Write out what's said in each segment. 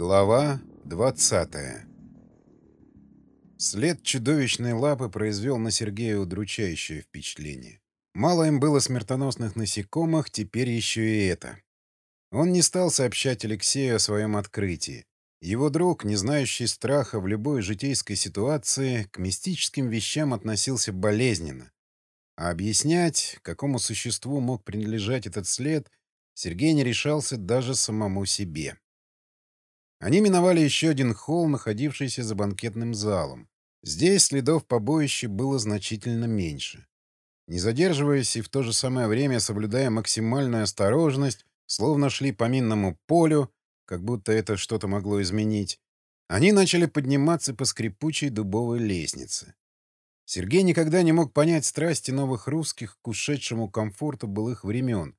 Глава 20 След чудовищной лапы произвел на Сергея удручающее впечатление. Мало им было смертоносных насекомых, теперь еще и это. Он не стал сообщать Алексею о своем открытии. Его друг, не знающий страха в любой житейской ситуации, к мистическим вещам относился болезненно. А объяснять, какому существу мог принадлежать этот след, Сергей не решался даже самому себе. Они миновали еще один холл, находившийся за банкетным залом. Здесь следов побоища было значительно меньше. Не задерживаясь и в то же самое время соблюдая максимальную осторожность, словно шли по минному полю, как будто это что-то могло изменить, они начали подниматься по скрипучей дубовой лестнице. Сергей никогда не мог понять страсти новых русских к ушедшему комфорту былых времен.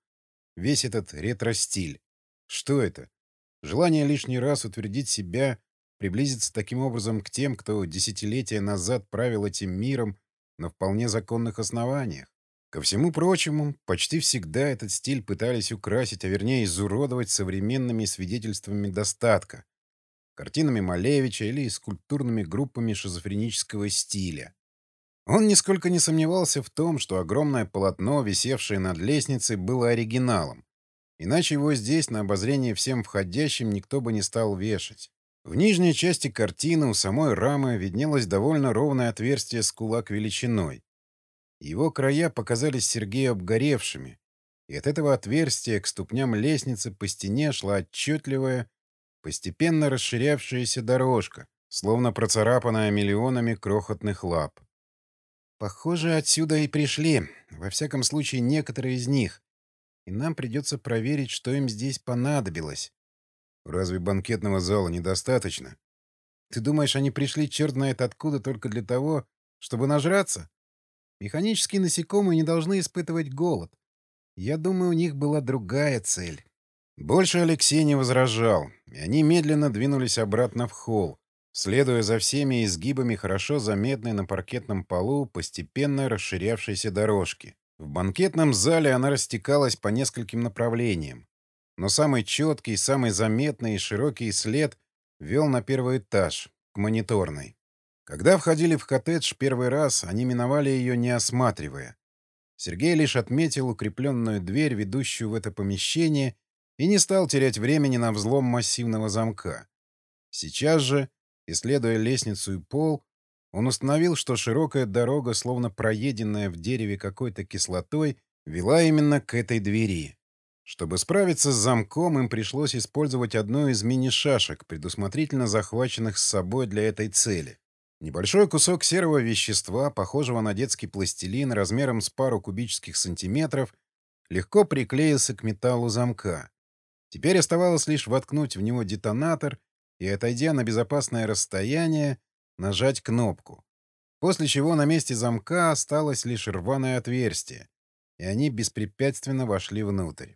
Весь этот ретро-стиль. Что это? Желание лишний раз утвердить себя, приблизиться таким образом к тем, кто десятилетия назад правил этим миром на вполне законных основаниях. Ко всему прочему, почти всегда этот стиль пытались украсить, а вернее изуродовать современными свидетельствами достатка, картинами Малевича или скульптурными группами шизофренического стиля. Он нисколько не сомневался в том, что огромное полотно, висевшее над лестницей, было оригиналом, Иначе его здесь, на обозрение всем входящим, никто бы не стал вешать. В нижней части картины у самой рамы виднелось довольно ровное отверстие с кулак величиной. Его края показались Сергею обгоревшими, и от этого отверстия к ступням лестницы по стене шла отчетливая, постепенно расширявшаяся дорожка, словно процарапанная миллионами крохотных лап. Похоже, отсюда и пришли, во всяком случае, некоторые из них, и нам придется проверить, что им здесь понадобилось. Разве банкетного зала недостаточно? Ты думаешь, они пришли черт знает откуда только для того, чтобы нажраться? Механические насекомые не должны испытывать голод. Я думаю, у них была другая цель. Больше Алексей не возражал, и они медленно двинулись обратно в холл, следуя за всеми изгибами хорошо заметной на паркетном полу постепенно расширявшейся дорожки. В банкетном зале она растекалась по нескольким направлениям. Но самый четкий, самый заметный и широкий след вел на первый этаж, к мониторной. Когда входили в коттедж первый раз, они миновали ее, не осматривая. Сергей лишь отметил укрепленную дверь, ведущую в это помещение, и не стал терять времени на взлом массивного замка. Сейчас же, исследуя лестницу и пол, он установил, что широкая дорога, словно проеденная в дереве какой-то кислотой, вела именно к этой двери. Чтобы справиться с замком, им пришлось использовать одну из мини-шашек, предусмотрительно захваченных с собой для этой цели. Небольшой кусок серого вещества, похожего на детский пластилин размером с пару кубических сантиметров, легко приклеился к металлу замка. Теперь оставалось лишь воткнуть в него детонатор и, отойдя на безопасное расстояние, нажать кнопку. После чего на месте замка осталось лишь рваное отверстие, и они беспрепятственно вошли внутрь.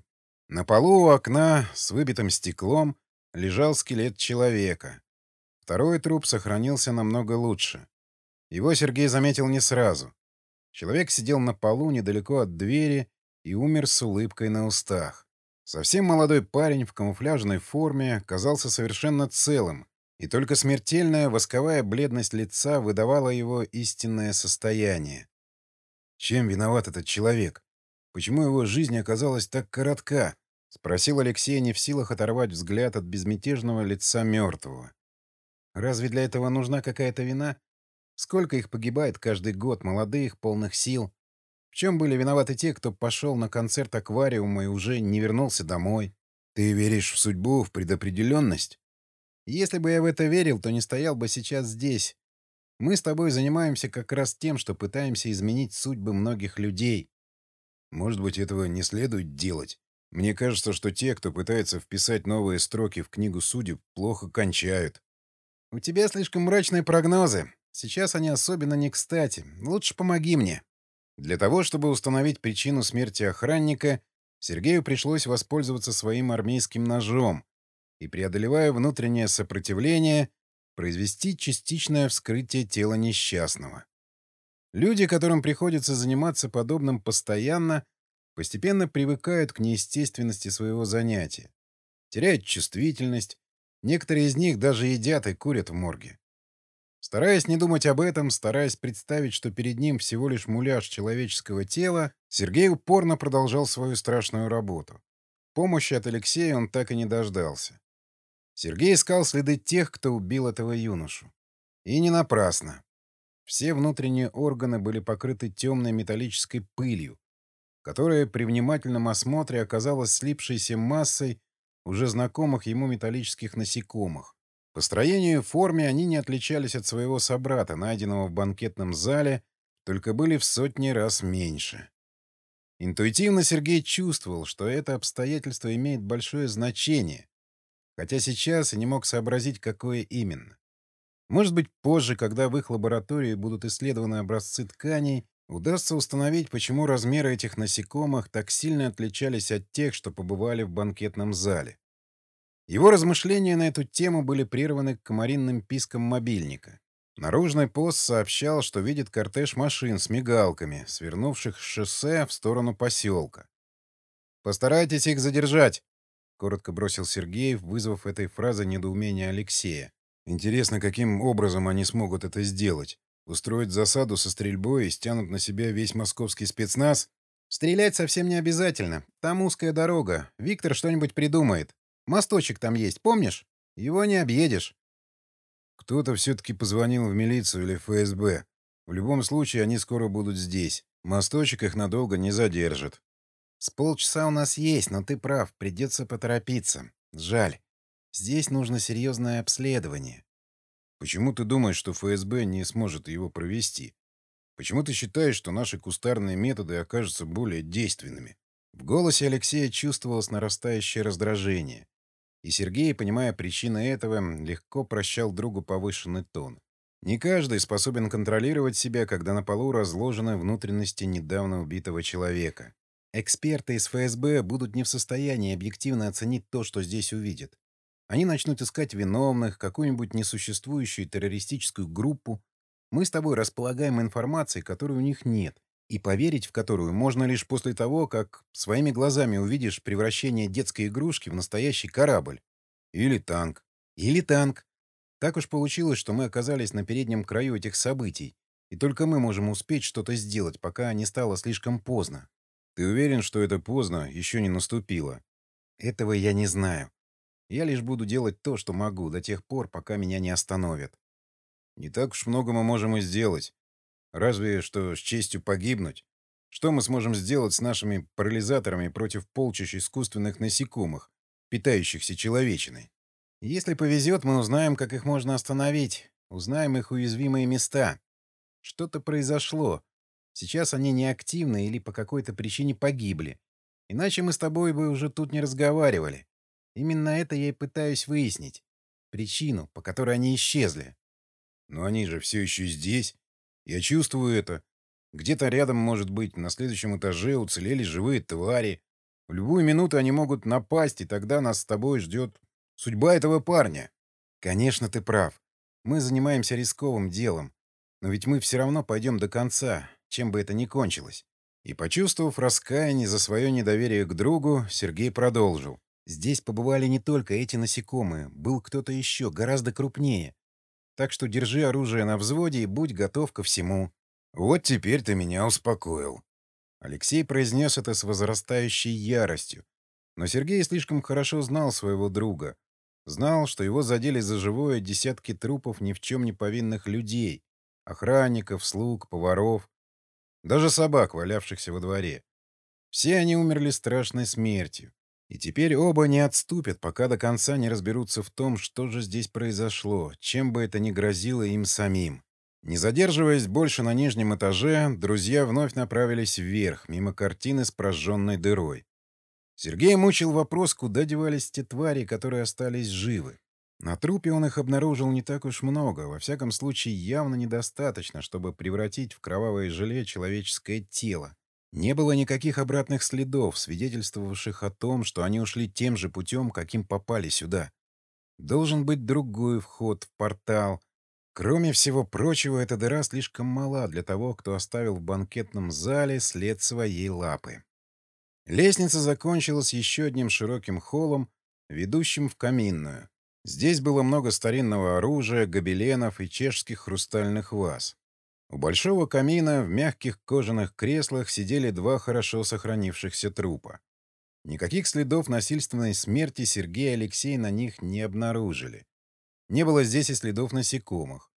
На полу у окна с выбитым стеклом лежал скелет человека. Второй труп сохранился намного лучше. Его Сергей заметил не сразу. Человек сидел на полу недалеко от двери и умер с улыбкой на устах. Совсем молодой парень в камуфляжной форме казался совершенно целым, и только смертельная восковая бледность лица выдавала его истинное состояние. «Чем виноват этот человек? Почему его жизнь оказалась так коротка?» — спросил Алексей, не в силах оторвать взгляд от безмятежного лица мертвого. «Разве для этого нужна какая-то вина? Сколько их погибает каждый год, молодых, полных сил? В чем были виноваты те, кто пошел на концерт аквариума и уже не вернулся домой? Ты веришь в судьбу, в предопределенность?» Если бы я в это верил, то не стоял бы сейчас здесь. Мы с тобой занимаемся как раз тем, что пытаемся изменить судьбы многих людей. Может быть, этого не следует делать. Мне кажется, что те, кто пытается вписать новые строки в книгу судеб, плохо кончают. У тебя слишком мрачные прогнозы. Сейчас они особенно не кстати. Лучше помоги мне. Для того, чтобы установить причину смерти охранника, Сергею пришлось воспользоваться своим армейским ножом, и, преодолевая внутреннее сопротивление, произвести частичное вскрытие тела несчастного. Люди, которым приходится заниматься подобным постоянно, постепенно привыкают к неестественности своего занятия, теряют чувствительность Некоторые из них даже едят и курят в морге. Стараясь не думать об этом, стараясь представить, что перед ним всего лишь муляж человеческого тела, Сергей упорно продолжал свою страшную работу. Помощи от Алексея он так и не дождался. Сергей искал следы тех, кто убил этого юношу. И не напрасно. Все внутренние органы были покрыты темной металлической пылью, которая при внимательном осмотре оказалась слипшейся массой уже знакомых ему металлических насекомых. По строению и форме они не отличались от своего собрата, найденного в банкетном зале, только были в сотни раз меньше. Интуитивно Сергей чувствовал, что это обстоятельство имеет большое значение, хотя сейчас и не мог сообразить, какое именно. Может быть, позже, когда в их лаборатории будут исследованы образцы тканей, удастся установить, почему размеры этих насекомых так сильно отличались от тех, что побывали в банкетном зале. Его размышления на эту тему были прерваны комаринным писком мобильника. Наружный пост сообщал, что видит кортеж машин с мигалками, свернувших с шоссе в сторону поселка. «Постарайтесь их задержать», — коротко бросил Сергей, вызвав этой фразой недоумение Алексея. «Интересно, каким образом они смогут это сделать? Устроить засаду со стрельбой и стянут на себя весь московский спецназ? Стрелять совсем не обязательно. Там узкая дорога. Виктор что-нибудь придумает. Мосточек там есть, помнишь? Его не объедешь. Кто-то все-таки позвонил в милицию или ФСБ. В любом случае, они скоро будут здесь. Мосточек их надолго не задержит. С полчаса у нас есть, но ты прав, придется поторопиться. Жаль. Здесь нужно серьезное обследование. Почему ты думаешь, что ФСБ не сможет его провести? Почему ты считаешь, что наши кустарные методы окажутся более действенными? В голосе Алексея чувствовалось нарастающее раздражение. И Сергей, понимая причины этого, легко прощал другу повышенный тон. Не каждый способен контролировать себя, когда на полу разложены внутренности недавно убитого человека. Эксперты из ФСБ будут не в состоянии объективно оценить то, что здесь увидят. Они начнут искать виновных, какую-нибудь несуществующую террористическую группу. Мы с тобой располагаем информацией, которой у них нет, и поверить в которую можно лишь после того, как своими глазами увидишь превращение детской игрушки в настоящий корабль. Или танк. Или танк. Так уж получилось, что мы оказались на переднем краю этих событий, и только мы можем успеть что-то сделать, пока не стало слишком поздно. Ты уверен, что это поздно еще не наступило? Этого я не знаю. Я лишь буду делать то, что могу, до тех пор, пока меня не остановят. Не так уж много мы можем и сделать. Разве что с честью погибнуть. Что мы сможем сделать с нашими парализаторами против полчищ искусственных насекомых, питающихся человечиной? Если повезет, мы узнаем, как их можно остановить. Узнаем их уязвимые места. Что-то произошло. Сейчас они неактивны или по какой-то причине погибли. Иначе мы с тобой бы уже тут не разговаривали. Именно это я и пытаюсь выяснить. Причину, по которой они исчезли. Но они же все еще здесь. Я чувствую это. Где-то рядом, может быть, на следующем этаже уцелели живые твари. В любую минуту они могут напасть, и тогда нас с тобой ждет судьба этого парня. Конечно, ты прав. Мы занимаемся рисковым делом. Но ведь мы все равно пойдем до конца, чем бы это ни кончилось. И, почувствовав раскаяние за свое недоверие к другу, Сергей продолжил. Здесь побывали не только эти насекомые, был кто-то еще, гораздо крупнее. Так что держи оружие на взводе и будь готов ко всему. Вот теперь ты меня успокоил. Алексей произнес это с возрастающей яростью. Но Сергей слишком хорошо знал своего друга. Знал, что его задели за живое десятки трупов ни в чем не повинных людей. Охранников, слуг, поваров. Даже собак, валявшихся во дворе. Все они умерли страшной смертью. И теперь оба не отступят, пока до конца не разберутся в том, что же здесь произошло, чем бы это ни грозило им самим. Не задерживаясь больше на нижнем этаже, друзья вновь направились вверх, мимо картины с прожженной дырой. Сергей мучил вопрос, куда девались те твари, которые остались живы. На трупе он их обнаружил не так уж много, во всяком случае явно недостаточно, чтобы превратить в кровавое желе человеческое тело. Не было никаких обратных следов, свидетельствовавших о том, что они ушли тем же путем, каким попали сюда. Должен быть другой вход в портал. Кроме всего прочего, эта дыра слишком мала для того, кто оставил в банкетном зале след своей лапы. Лестница закончилась еще одним широким холлом, ведущим в каминную. Здесь было много старинного оружия, гобеленов и чешских хрустальных ваз. У большого камина в мягких кожаных креслах сидели два хорошо сохранившихся трупа. Никаких следов насильственной смерти Сергей и Алексей на них не обнаружили. Не было здесь и следов насекомых.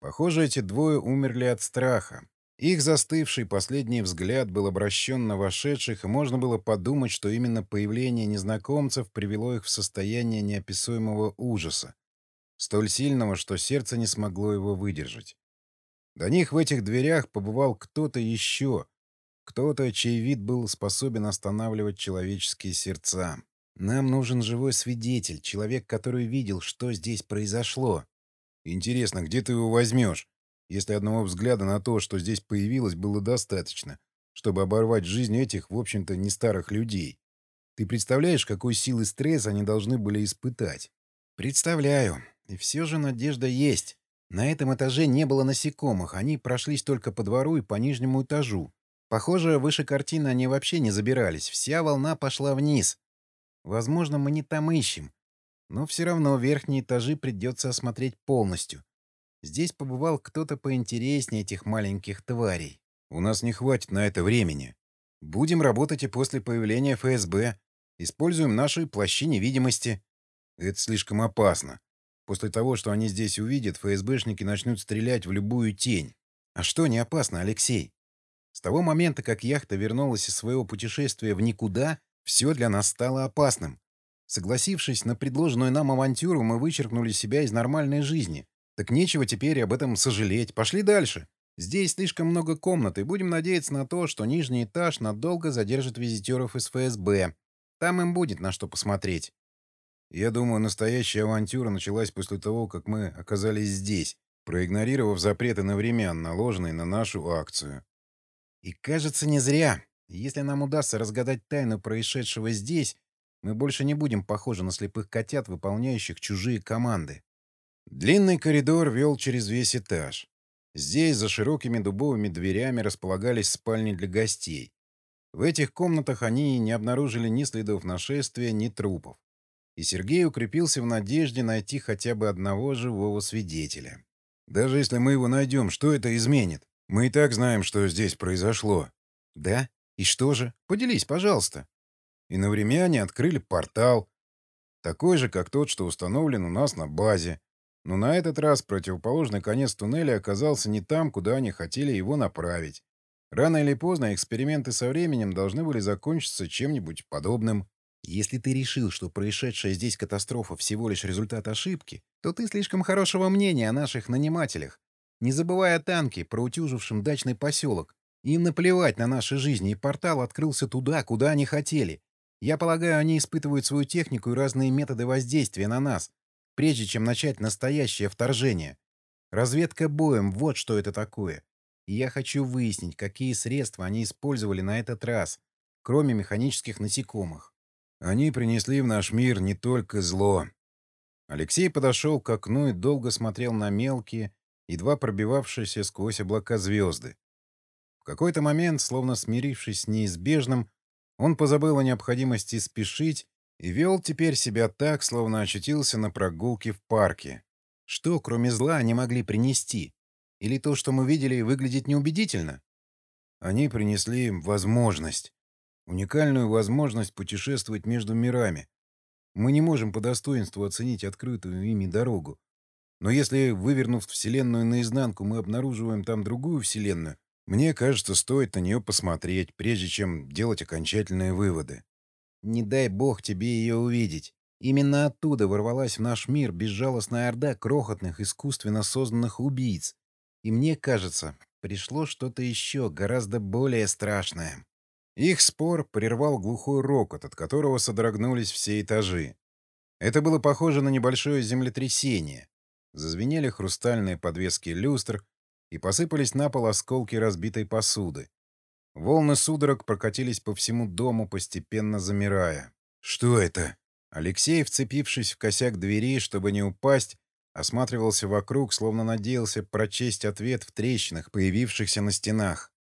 Похоже, эти двое умерли от страха. Их застывший последний взгляд был обращен на вошедших, и можно было подумать, что именно появление незнакомцев привело их в состояние неописуемого ужаса, столь сильного, что сердце не смогло его выдержать. До них в этих дверях побывал кто-то еще, кто-то, чей вид был способен останавливать человеческие сердца. Нам нужен живой свидетель, человек, который видел, что здесь произошло. Интересно, где ты его возьмешь? Если одного взгляда на то, что здесь появилось, было достаточно, чтобы оборвать жизнь этих, в общем-то, не старых людей. Ты представляешь, какой силы стресс они должны были испытать? Представляю. И все же надежда есть. На этом этаже не было насекомых, они прошлись только по двору и по нижнему этажу. Похоже, выше картины они вообще не забирались, вся волна пошла вниз. Возможно, мы не там ищем. Но все равно верхние этажи придется осмотреть полностью. Здесь побывал кто-то поинтереснее этих маленьких тварей. У нас не хватит на это времени. Будем работать и после появления ФСБ. Используем наши плащи невидимости. Это слишком опасно. После того, что они здесь увидят, ФСБшники начнут стрелять в любую тень. А что не опасно, Алексей? С того момента, как яхта вернулась из своего путешествия в никуда, все для нас стало опасным. Согласившись на предложенную нам авантюру, мы вычеркнули себя из нормальной жизни, так нечего теперь об этом сожалеть. Пошли дальше. Здесь слишком много комнат, и будем надеяться на то, что нижний этаж надолго задержит визитеров из ФСБ. Там им будет на что посмотреть. Я думаю, настоящая авантюра началась после того, как мы оказались здесь, проигнорировав запреты на времен, наложенные на нашу акцию. И кажется, не зря. Если нам удастся разгадать тайну происшедшего здесь, мы больше не будем похожи на слепых котят, выполняющих чужие команды. Длинный коридор вел через весь этаж. Здесь за широкими дубовыми дверями располагались спальни для гостей. В этих комнатах они не обнаружили ни следов нашествия, ни трупов. И Сергей укрепился в надежде найти хотя бы одного живого свидетеля. «Даже если мы его найдем, что это изменит? Мы и так знаем, что здесь произошло». «Да? И что же? Поделись, пожалуйста». Иновремяне открыли портал, такой же, как тот, что установлен у нас на базе. Но на этот раз противоположный конец туннеля оказался не там, куда они хотели его направить. Рано или поздно эксперименты со временем должны были закончиться чем-нибудь подобным. Если ты решил, что происшедшая здесь катастрофа всего лишь результат ошибки, то ты слишком хорошего мнения о наших нанимателях. Не забывая о танке, проутюжившем дачный поселок. Им наплевать на наши жизни, и портал открылся туда, куда они хотели. Я полагаю, они испытывают свою технику и разные методы воздействия на нас, прежде чем начать настоящее вторжение. Разведка боем — вот что это такое. И я хочу выяснить, какие средства они использовали на этот раз, кроме механических насекомых. Они принесли в наш мир не только зло. Алексей подошел к окну и долго смотрел на мелкие, едва пробивавшиеся сквозь облака звезды. В какой-то момент, словно смирившись с неизбежным, он позабыл о необходимости спешить и вел теперь себя так, словно очутился на прогулке в парке. Что, кроме зла, они могли принести? Или то, что мы видели, выглядит неубедительно? Они принесли им возможность. Уникальную возможность путешествовать между мирами. Мы не можем по достоинству оценить открытую ими дорогу. Но если, вывернув Вселенную наизнанку, мы обнаруживаем там другую Вселенную, мне кажется, стоит на нее посмотреть, прежде чем делать окончательные выводы. Не дай бог тебе ее увидеть. Именно оттуда ворвалась в наш мир безжалостная орда крохотных, искусственно созданных убийц. И мне кажется, пришло что-то еще гораздо более страшное. Их спор прервал глухой рокот, от которого содрогнулись все этажи. Это было похоже на небольшое землетрясение. Зазвенели хрустальные подвески люстр и посыпались на пол осколки разбитой посуды. Волны судорог прокатились по всему дому, постепенно замирая. «Что это?» Алексей, вцепившись в косяк двери, чтобы не упасть, осматривался вокруг, словно надеялся прочесть ответ в трещинах, появившихся на стенах.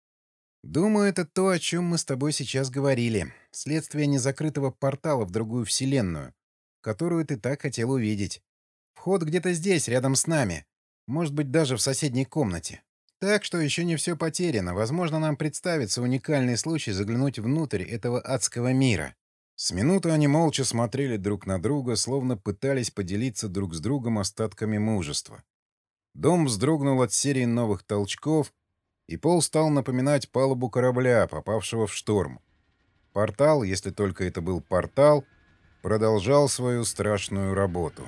«Думаю, это то, о чем мы с тобой сейчас говорили. — Следствие незакрытого портала в другую вселенную, которую ты так хотел увидеть. Вход где-то здесь, рядом с нами. Может быть, даже в соседней комнате. Так что еще не все потеряно. Возможно, нам представится уникальный случай заглянуть внутрь этого адского мира. С минуты они молча смотрели друг на друга, словно пытались поделиться друг с другом остатками мужества. Дом вздрогнул от серии новых толчков, и пол стал напоминать палубу корабля, попавшего в шторм. Портал, если только это был портал, продолжал свою страшную работу.